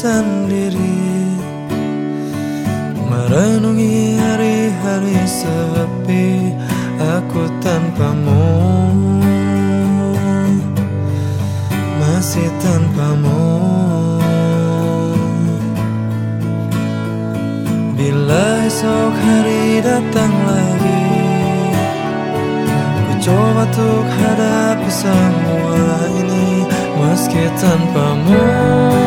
sendiri. Merenungi hari-hari sepi Aku tanpamu. Masih tanpamu. Bila esok hari datang lagi Ku coba untuk hadapi semua ini Meski tanpamu.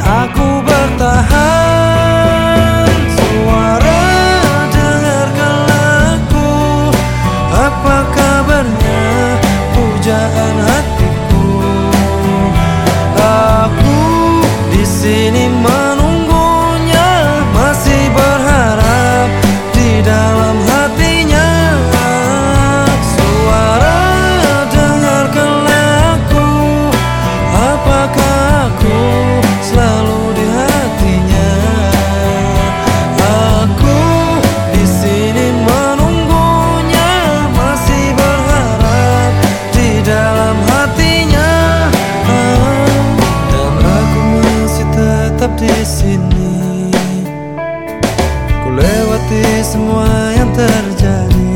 aku sini. Ku lewati semua yang terjadi.